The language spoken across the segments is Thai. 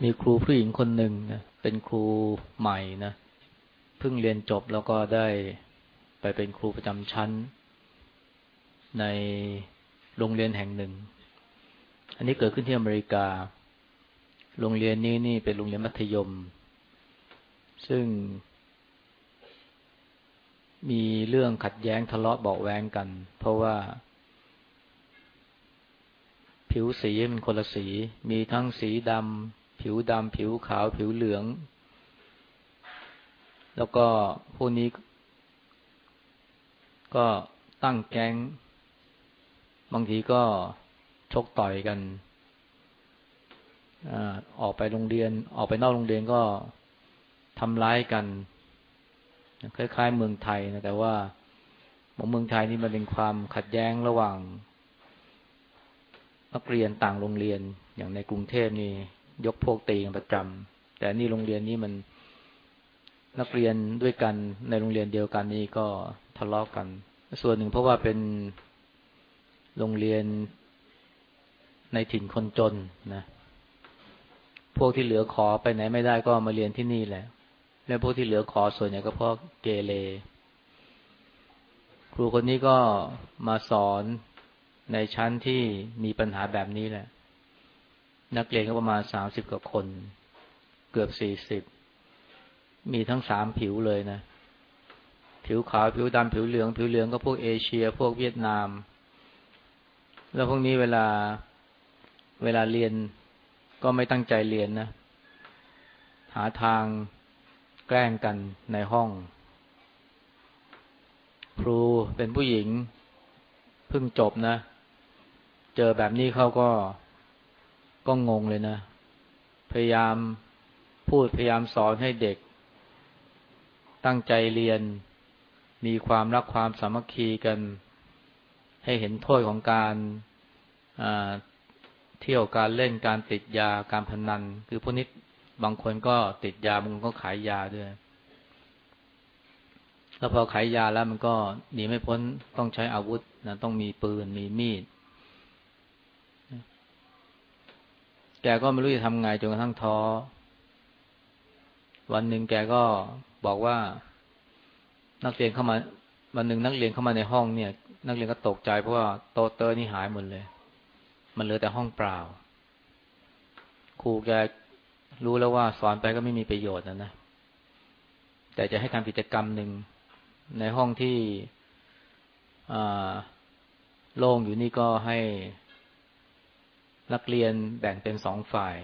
มีครูผู้หญิงคนหนึ่งนะเป็นครูใหม่นะเพิ่งเรียนจบแล้วก็ได้ไปเป็นครูประจำชั้น ในโรงเรียนแห่งหนึ่ง อันนี้เกิดขึ้นที่อเมริกา โรงเรียนนี้นี่เป็นโรงเรียนมัธยม ซึ่ง มีเรื่องขัดแย้งทะเลาะเบาแวงกัน เพราะว่า ผิวสีมันคนละสี มีทั้งสีดำ ผิวดำผิวขาวผิวเหลือง แล้วก็พวกนี้ ก็ตั้งแก๊ง บางทีก็ชกต่อยกันออกไปโรงเรียน ออกไปนอกโรงเรียนก็ทำร้ายกัน คล้าย ๆ เมืองไทยนะแต่ว่าเมืองไทยนี่มันเป็นความขัดแย้งระหว่างนักเรียนต่างโรงเรียนอย่างในกรุงเทพนี่ ยกพวกตีกันประจำแต่นี่โรงเรียนนี้มันนักเรียนด้วยกันในโรงเรียนเดียวกันนี่ก็ทะเลาะกกัน ส่วนหนึ่งเพราะว่าเป็นโรงเรียนในถิ่นคนจนนะ พวกที่เหลือขอไปไหนไม่ได้ก็มาเรียนที่นี่แหละ และพวกที่เหลือขอส่วนใหญ่ก็เพราะเกเร ครูคนนี้ก็มาสอนในชั้นที่มีปัญหาแบบนี้แหละ นักเรียนก็ประมาณสามสิบกว่าคน เกือบสี่สิบ มีทั้งสามผิวเลยนะ ผิวขาว ผิวดำผิวเหลือง ผิวเหลืองก็พวกเอเชีย พวกเวียดนาม แล้วพวกนี้เวลาเวลาเรียนก็ไม่ตั้งใจเรียนนะ หาทางแกล้งกันในห้อง ครูเป็นผู้หญิงเพิ่งจบนะ เจอแบบนี้เขาก็ ก็งงเลยนะ พยายามพูดพยายามสอนให้เด็ก ตั้งใจเรียน มีความรักความสามัคคีกัน ให้เห็นโทษของการเที่ยวการเล่นการติดยาการพนัน คือพวกนี้บางคนก็ติดยาบางคนก็ขายยาด้วย แล้วพอขายยาแล้วมันก็หนีไม่พ้นต้องใช้อาวุธนะต้องมีปืนมีมีด แกก็ไม่รู้จะทำไงจนกระทั่งท้อ วันหนึ่งแกก็บอกว่า นักเรียนเข้ามา วันหนึ่งนักเรียนเข้ามาในห้องเนี่ย นักเรียนก็ตกใจเพราะว่าโตเตอร์นี่หายหมดเลย มันเหลือแต่ห้องเปล่า ครูแกรู้แล้วว่าสอนไปก็ไม่มีประโยชน์นะนะ แต่จะให้ทำกิจกรรมหนึ่งในห้องที่โล่งอยู่นี่ก็ให้ นักเรียนแบ่งเป็นสองฝ่าย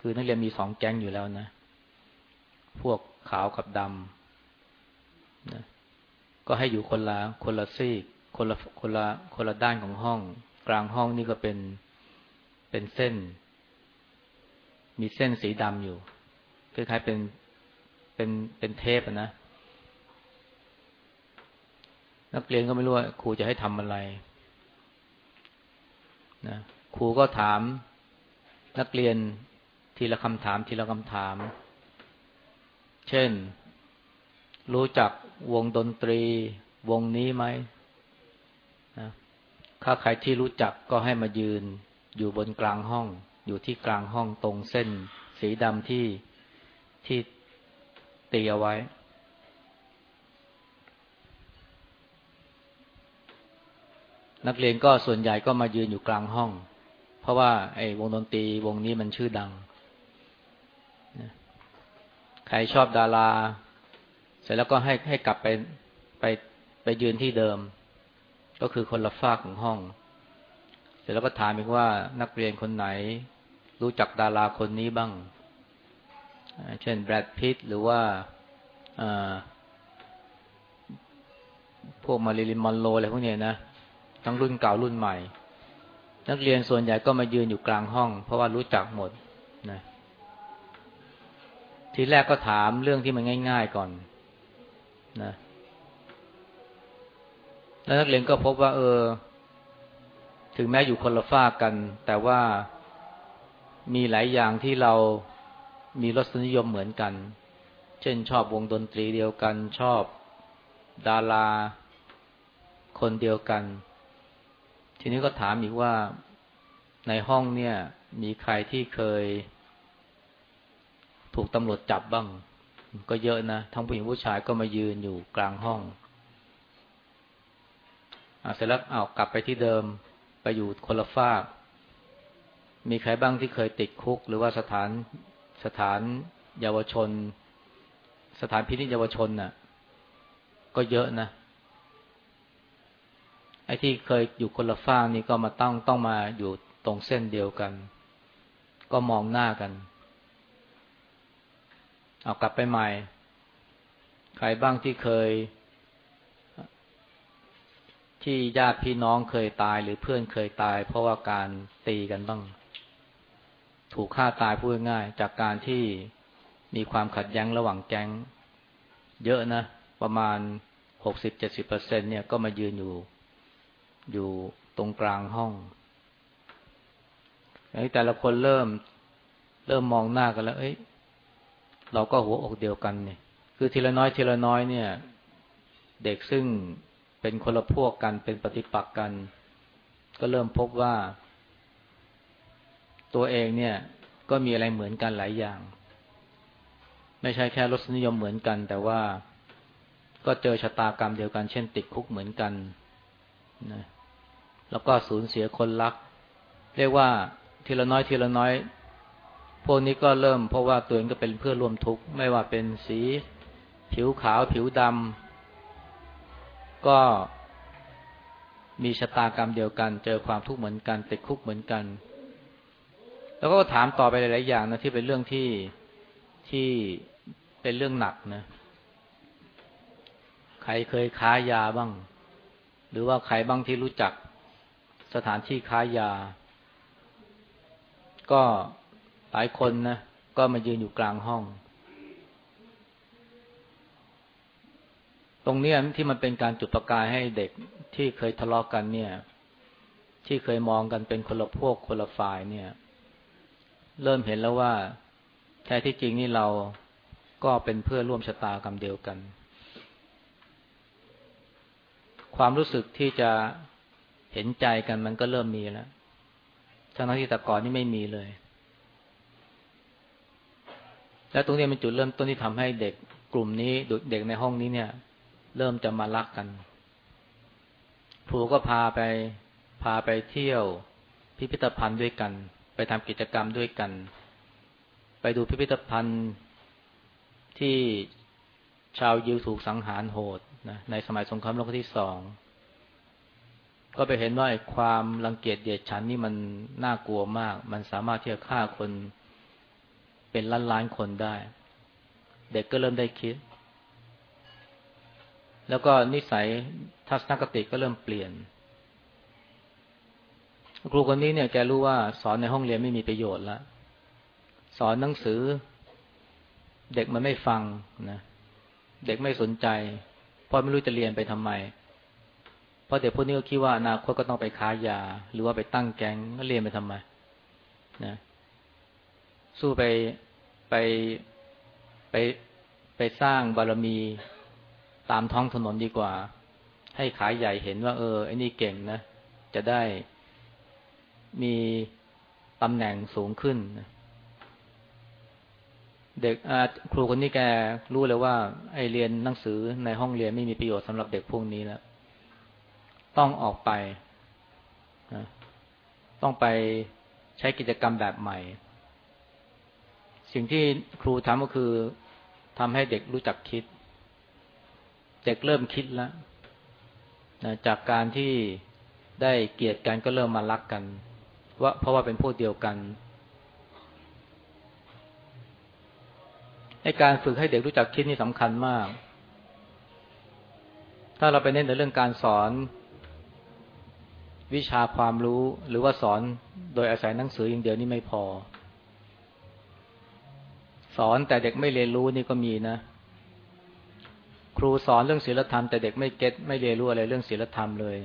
คือนักเรียนมีสองแก๊งอยู่แล้วนะ พวกขาวกับดำนะก็ให้อยู่คนละคนละซีกคนละคนละคนละด้านของห้อง กลางห้องนี่ก็เป็นเป็นเส้น มีเส้นสีดำอยู่คล้ายๆเป็นเป็นเป็นเทปนะ นักเรียนก็ไม่รู้ว่าครูจะให้ทำอะไร นะ ครูก็ถามนักเรียนทีละคำถามทีละคำถาม เช่น รู้จักวงดนตรี วงนี้ไหมถ้าใครที่รู้จักก็ให้มายืน อยู่บนกลางห้อง อยู่ที่กลางห้องตรงเส้น สีดำที่ที่ตีเอาไว้ นักเรียนก็ส่วนใหญ่ก็มายืนอยู่กลางห้อง ราะว่าไอ้วงดนตรีวงนี้มันชื่อดัง ใครชอบดารา เสร็จแล้วก็ให้ให้กลับไปไปไปยืนที่เดิม ก็คือคนละฝากของห้อง เสร็จแล้วก็ถามอีกว่านักเรียนคนไหน รู้จักดาราคนนี้บ้าง เช่นแบรดพิตหรือว่าพวกมาริลินมอนโรอะไรพวกนี้นะ ทั้งรุ่นเก่ารุ่นใหม่ นักเรียนส่วนใหญ่ก็มายืนอยู่กลางห้อง เพราะว่ารู้จักหมดนะทีแรกก็ถามเรื่องที่มันง่าย ๆก่อนนะแล้วนักเรียนก็พบว่า เออ ถึงแม้อยู่คนละฝากกัน แต่ว่ามีหลายอย่างที่เรามีรสนิยมเหมือนกัน เช่นชอบวงดนตรีเดียวกัน ชอบดารา คนเดียวกัน ทีนี้ก็ถามอีกว่าในห้องเนี่ย มีใครที่เคย ถูกตำรวจจับบ้าง ก็เยอะนะ ทั้งผู้หญิงผู้ชายก็มายืนอยู่กลางห้องอเสร็จแล้วเอากลับไปที่เดิมไปอยู่คนละฝากมีใครบ้างที่เคยติดคุก หรือว่าสถานสถานเยาวชน สถานพินิจเยาวชนน่ะ ก็เยอะนะ อ้ที่เคยอยู่คนละฝ้านี่ก็มาต้องต้องมาอยู่ตรงเส้นเดียวกัน ก็มองหน้ากัน เอากลับไปใหม่ ใครบ้างที่เคย ที่ญาติพี่น้องเคยตายหรือเพื่อนเคยตาย เพราะว่าการตีกันบ้าง ถูกฆ่าตายพูดง่าย จากการที่มีความขัดแย้งระหว่างแก๊ง เยอะนะ ประมาณหกสิบเจ็ดสิบเปอร์เซ็นเนี่ยก็มายืนอยู่ อยู่ตรงกลางห้องไอ้แต่ละคนเริ่ม เริ่มมองหน้ากันแล้ว เอ้ย เราก็หัวอกเดียวกันเนี่ย คือทีละน้อยทีละน้อยเนี่ย เด็กซึ่งเป็นคนละพวกกันเป็นปฏิปักษ์กัน ก็เริ่มพบว่า ตัวเองเนี่ย ก็มีอะไรเหมือนกันหลายอย่าง ไม่ใช่แค่รสนิยมเหมือนกัน แต่ว่าก็เจอชะตากรรมเดียวกัน เช่นติดคุกเหมือนกันนะ แล้วก็สูญเสียคนรัก เรียกว่าทีละน้อยทีละน้อย พวกนี้ก็เริ่มเพราะว่าตัวเองก็เป็นเพื่อร่วมทุกข์ไม่ว่าเป็นสี ผิวขาวผิวดำก็มีชะตากรรมเดียวกัน เจอความทุกข์เหมือนกัน ติดคุกเหมือนกัน แล้วก็ถามต่อไปหลาย ๆ อย่างนะที่เป็นเรื่องที่ที่เป็นเรื่องหนักนะใครเคยค้ายาบ้าง หรือว่าใครบ้างที่รู้จัก สถานที่ค้ายา ก็หลายคนนะก็มายืนอยู่กลางห้อง ตรงนี้ที่มันเป็นการจุดประกายให้เด็กที่เคยทะเลาะกกันเนี่ย ที่เคยมองกันเป็นคนละพวกคนละฝ่ายเนี่ย เริ่มเห็นแล้วว่าแท้ที่จริงนี่เราก็เป็นเพื่อร่วมชะตากรรมเดียวกัน ความรู้สึกที่จะ เห็นใจกันมันก็เริ่มมีแล้วทั้งที่แต่ก่อนนี่ไม่มีเลย และตรงนี้เป็นจุดเริ่มต้นที่ทำให้เด็กกลุ่มนี้เด็กในห้องนี้เนี่ย เริ่มจะมารักกันครูก็พาไปพาไปเที่ยวพิพิธภัณฑ์ด้วยกัน ไปทำกิจกรรมด้วยกัน ไปดูพิพิธภัณฑ์ที่ชาวยิวถูกสังหารโหดนะในสมัยสงครามโลกที่สอง ก็ไปเห็นว่าความรังเกียจเดียดฉันนี่มันน่ากลัวมาก มันสามารถที่จะฆ่าคนเป็นล้านล้านคนได้ เด็กก็เริ่มได้คิด แล้วก็นิสัยทัศนคติก็เริ่มเปลี่ยน ครูคนนี้เนี่ยแกรู้ว่าสอนในห้องเรียนไม่มีประโยชน์แล้วสอนหนังสือ เด็กมันไม่ฟังนะเด็กไม่สนใจ เพราะไม่รู้จะเรียนไปทำไม เพราะเด็กพวกนี้ก็คิดว่าอนาคตก็ต้องไปค้ายา หรือว่าไปตั้งแก๊งก็เรียนไปทำไมนะสู้ไปไปไปไปสร้างบารมีตามท้องถนนดีกว่า ให้ขายใหญ่เห็นว่า เออไอ้นี่เก่งนะ จะได้มีตำแหน่งสูงขึ้นเด็กครูคนนี้แกรู้เลยว่า ไอเรียนหนังสือในห้องเรียนไม่มีประโยชน์สำหรับเด็กพวกนี้แล้ว ต้องออกไป ต้องไปใช้กิจกรรมแบบใหม่ สิ่งที่ครูทำก็คือทำให้เด็กรู้จักคิด เด็กเริ่มคิดแล้วจากการที่ได้เกลียดกันก็เริ่มมารักกัน ว่าเพราะว่าเป็นพวกเดียวกันในการฝึกให้เด็กรู้จักคิดนี่สำคัญมาก ถ้าเราไปเน้นในเรื่องการสอน วิชาความรู้หรือว่าสอนโดยอาศัยหนังสืออย่างเดียวนี่ไม่พอ สอนแต่เด็กไม่เรียนรู้นี่ก็มีนะ ครูสอนเรื่องศีลธรรมแต่เด็กไม่เก็ตไม่เรียนรู้อะไรเรื่องศีลธรรมเลย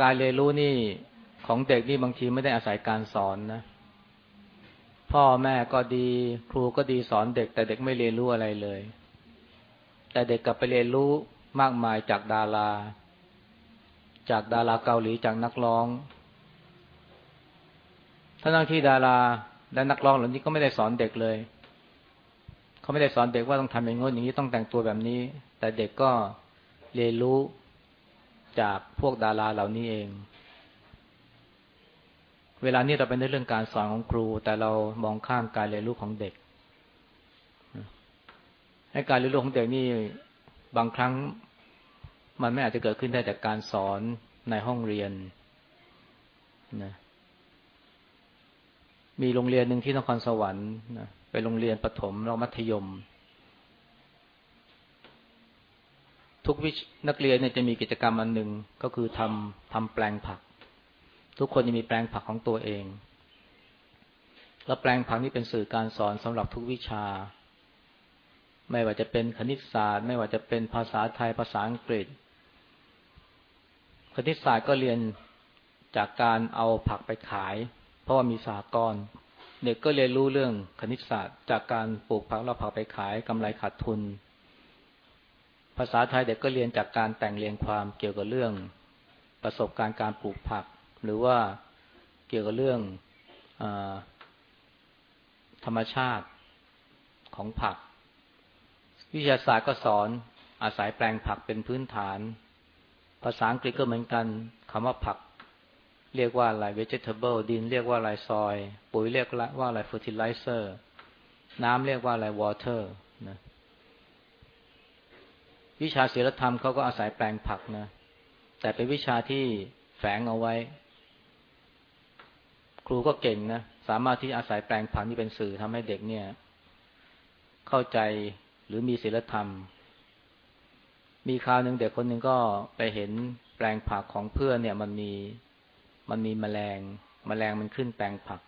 การเรียนรู้นี่ของเด็กนี่บางทีไม่ได้อาศัยการสอนนะ พ่อแม่ก็ดี ครูก็ดีสอนเด็ก แต่เด็กไม่เรียนรู้อะไรเลย แต่เด็กกลับไปเรียนรู้มากมายจากดารา จากดาราเกาหลีจากนักร้องทั้งที่ดาราและนักร้องเหล่านี้ก็ไม่ได้สอนเด็กเลย เขาไม่ได้สอนเด็กว่าต้องทำอย่างงี้อย่างนี้ต้องแต่งตัวแบบนี้ แต่เด็กก็เรียนรู้จากพวกดาราเหล่านี้เอง เวลานี้เราเป็นในเรื่องการสอนของครู แต่เรามองข้ามการเรียนรู้ของเด็กให้การเรียนรู้ของเด็กนี่บางครั้ง มันไม่อาจจะเกิดขึ้นได้จากการสอนในห้องเรียนนะมีโรงเรียนหนึ่งที่นครสวรรค์นะเป็นโรงเรียนประถมแล้วมัธยม ทุกวิชนักเรียนเนี่ยจะมีกิจกรรมอันหนึ่งก็คือทำทำแปลงผัก ทุกคนจะมีแปลงผักของตัวเอง แล้วแปลงผักนี่เป็นสื่อการสอนสำหรับทุกวิชา ไม่ว่าจะเป็นคณิตศาสตร์ ไม่ว่าจะเป็นภาษาไทยภาษาอังกฤษ คณิตศาสตร์ก็เรียนจากการเอาผักไปขาย เพราะว่ามีสากรเด็กก็เรียนรู้เรื่องคณิตศาสตร์ จากการปลูกผักเราผักไปขายกำไรขาดทุน ภาษาไทยเด็กก็เรียนจากการแต่งเรียงความเกี่ยวกับเรื่อง ประสบการณ์การปลูกผัก หรือว่าเกี่ยวกับเรื่องอธรรมชาติของผัก วิทยาศาสตร์ก็สอนอาศัยแปลงผักเป็นพื้นฐาน ภาษาอังกฤษก็เหมือนกันคำว่าผัก เรียกว่าอะไร vegetable ดินเรียกว่าอะไรซอย ปุ๋ยเรียกว่าอะไร fertilizer น้ำเรียกว่าอะไร water นะวิชาศิลธรรมเขาก็อาศัยแปลงผักนะ แต่เป็นวิชาที่แฝงเอาไว้ ครูก็เก่งนะ สามารถที่อาศัยแปลงผักที่เป็นสื่อทำให้เด็กเนี่ย เข้าใจหรือมีศิลธรรม มีคราวหนึ่งเด็กคนหนึ่งก็ไปเห็นแปลงผักของเพื่อนเนี่ย มันมีมันมีแมลงแมลงมันขึ้นแปลงผัก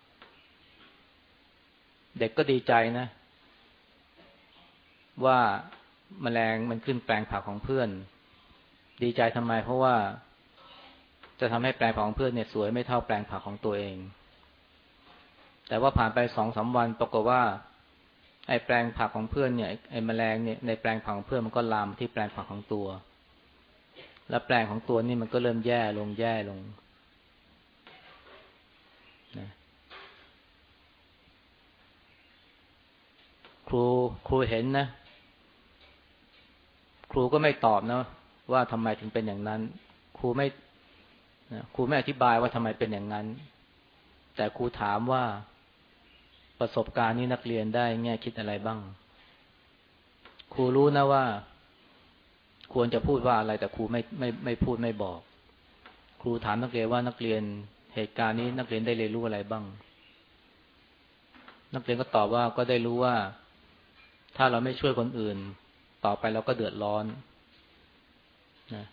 เด็กก็ดีใจนะ ว่าแมลงมันขึ้นแปลงผักของเพื่อน ดีใจทำไม เพราะว่าจะทำให้แปลงผักของเพื่อนเนี่ยสวยไม่เท่าแปลงผักของตัวเอง แต่ว่าผ่านไปสองสาวันปรากฏว่า ไอ้แปลงผักของเพื่อนเนี่ยไอ้แมลงเนี่ยในแปลงผักของเพื่อนมันก็ลามที่แปลงผักของตัว แล้วแปลงของตัวนี่มันก็เริ่มแย่ลงแย่ลงครูครูเห็นนะ ครูก็ไม่ตอบนะว่าทำไมถึงเป็นอย่างนั้น ครูไม่นะครูไม่อธิบายว่าทำไมเป็นอย่างนั้น แต่ครูถามว่า ประสบการณ์นี้นักเรียนได้แง่คิดอะไรบ้าง ครูรู้นะว่า ควรจะพูดว่าอะไรแต่ครูไม่ไม่ไม่พูดไม่บอก ครูถามนักเรียนว่านักเรียนเหตุการณ์นี้นักเรียนได้เรียนรู้อะไรบ้าง นักเรียนก็ตอบว่าก็ได้รู้ว่า ถ้าเราไม่ช่วยคนอื่น ต่อไปเราก็เดือดร้อนนะ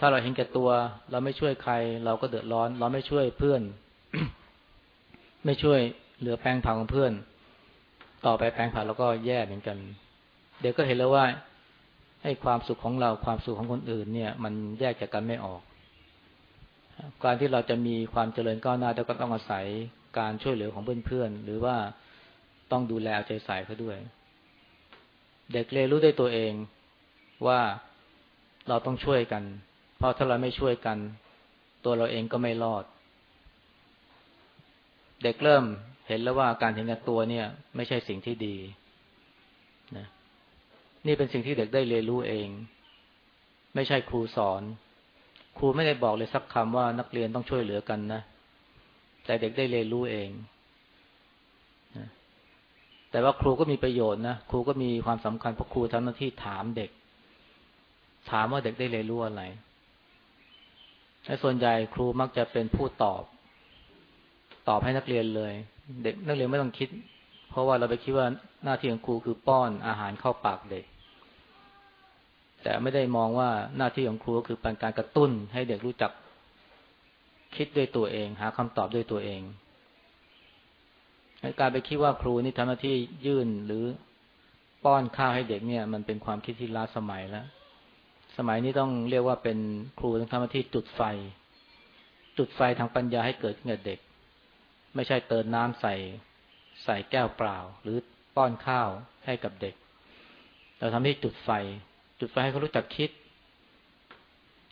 ถ้าเราเห็นแก่ตัว เราไม่ช่วยใคร เราก็เดือดร้อน เราไม่ช่วยเพื่อน ไม่ช่วย เหลือแปลงผักของเพื่อน ต่อไปแปลงผักเราก็แย่เหมือนกัน เด็กก็เห็นแล้วว่าให้ความสุขของเราความสุขของคนอื่นเนี่ย มันแยกจากกันไม่ออก การที่เราจะมีความเจริญก้าวหน้าก็ต้องอาศัยการช่วยเหลือของเพื่อนๆหรือว่าต้องดูแลเอาใจใส่เขาด้วย เด็กเรียนรู้ได้ตัวเองว่าเราต้องช่วยกัน เพราะถ้าเราไม่ช่วยกัน ตัวเราเองก็ไม่รอด เด็กเริ่ม เห็นแล้วว่าการเห็นแก่ตัวเนี่ย ไม่ใช่สิ่งที่ดีนะนี่เป็นสิ่งที่เด็กได้เรียนรู้เอง ไม่ใช่ครูสอน ครูไม่ได้บอกเลยสักคำว่านักเรียนต้องช่วยเหลือกันนะแต่เด็กได้เรียนรู้เองแต่ว่าครูก็มีประโยชน์นะครูก็มีความสำคัญเพราะครูทำหน้าที่ถามเด็ก ถามว่าเด็กได้เรียนรู้อะไรและส่วนใหญ่ครูมักจะเป็นผู้ตอบ ตอบให้นักเรียนเลย เด็กนักเรียนไม่ต้องคิด เพราะว่าเราไปคิดว่าหน้าที่ของครูคือป้อนอาหารเข้าปากเด็ก แต่ไม่ได้มองว่าหน้าที่ของครูก็คือเป็นการกระตุ้น ให้เด็กรู้จักคิดด้วยตัวเอง หาคำตอบด้วยตัวเองการไปคิดว่าครูนี่ทำหน้าที่ยื่นหรือป้อนข้าวให้เด็กเนี่ย มันเป็นความคิดที่ล้าสมัยแล้ว สมัยนี้ต้องเรียกว่าเป็นครูต้องทำหน้าที่จุดไฟ จุดไฟทางปัญญาให้เกิดขึ้นกับเด็ก ไม่ใช่เติมน้ำใส่ใส่แก้วเปล่า หรือป้อนข้าวให้กับเด็ก เราทำที่จุดไฟ จุดไฟให้เขารู้จักคิด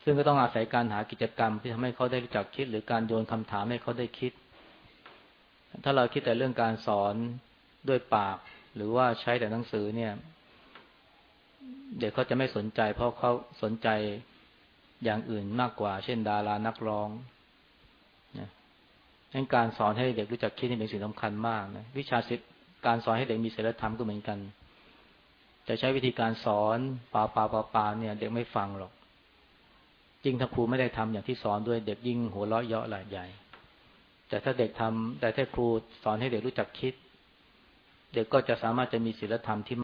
ซึ่งก็ต้องอาศัยการหากิจกรรมที่ทำให้เขาได้รู้จักคิด หรือการโยนคำถามให้เขาได้คิด ถ้าเราคิดแต่เรื่องการสอนด้วยปาก หรือว่าใช้แต่หนังสือเนี่ย เด็กเขาจะไม่สนใจ เพราะเขาสนใจอย่างอื่นมากกว่า เช่น ดารานักร้อง งั้นการสอนให้เด็กรู้จักคิดนี่เป็นสิ่งสำคัญมากนะวิชาศิลป์การสอนให้เด็กมีศีลธรรมก็เหมือนกัน จะใช้วิธีการสอนปาปาปาปาเนี่ย เด็กไม่ฟังหรอก จริงถ้าครูไม่ได้ทำอย่างที่สอนด้วยเด็กยิ่งหัวเราะเยาะหลายใหญ่ แต่ถ้าเด็กทำแต่ถ้าครูสอนให้เด็กรู้จักคิด เด็กก็จะสามารถจะมีศีลธรรมที่